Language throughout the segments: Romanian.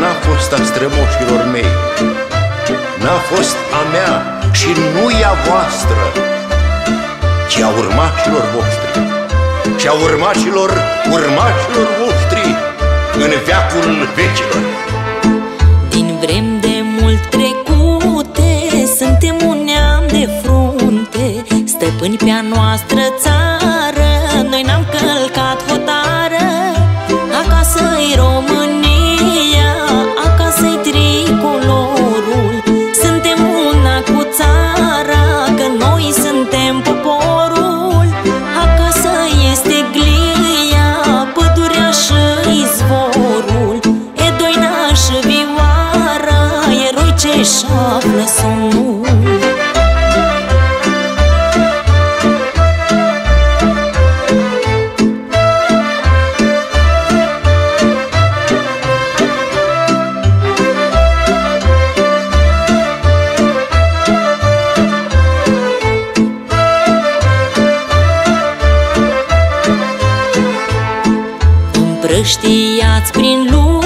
n-a fost a strămoșilor mei. N-a fost a mea și nu e a voastră Ci a urmașilor voștri. Și a urmașilor urmașilor voștri În veacul vecilor. Din vrem de mult trecute Suntem un neam de frunte. Stăpâni pe-a noastră țară Noi n-am călcat Eroi ce-și află somnul Împrăștiați prin lume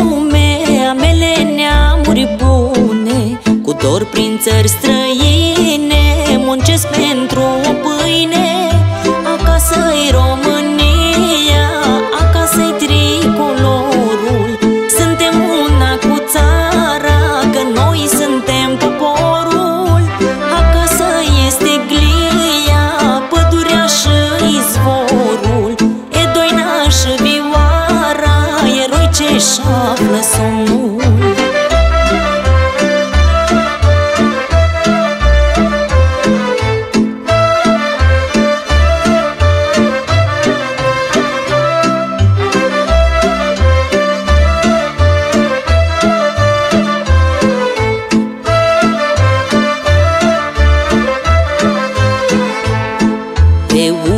torpe.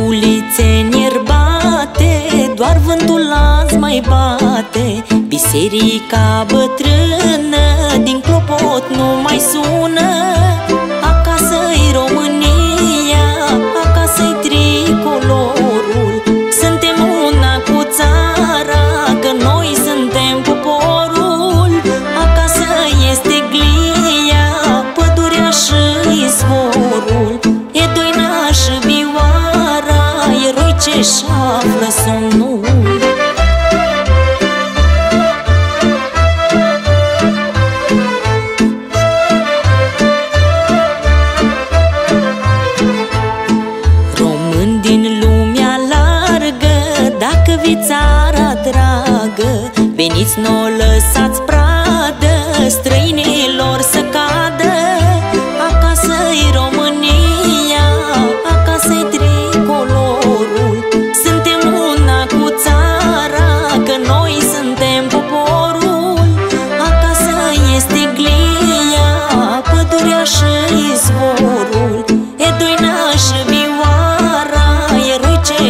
Ulițe nierbate Doar vântul azi mai bate. Biserica bătrână Din clopot nu mai sună Eroi ce-și află somnul Român din lumea largă Dacă vi țara dragă Veniți, n-o lăsați pradă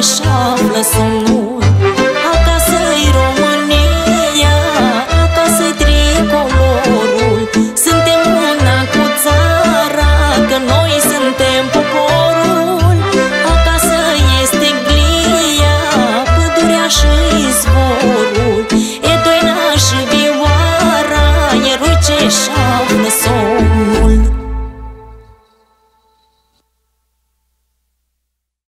își află somnul Acasă-i România, acasă-i tricolorul. Suntem una cu țara, că noi suntem poporul. Acasă este glia, pădurea și zborul. E doina și vioara, e ruice și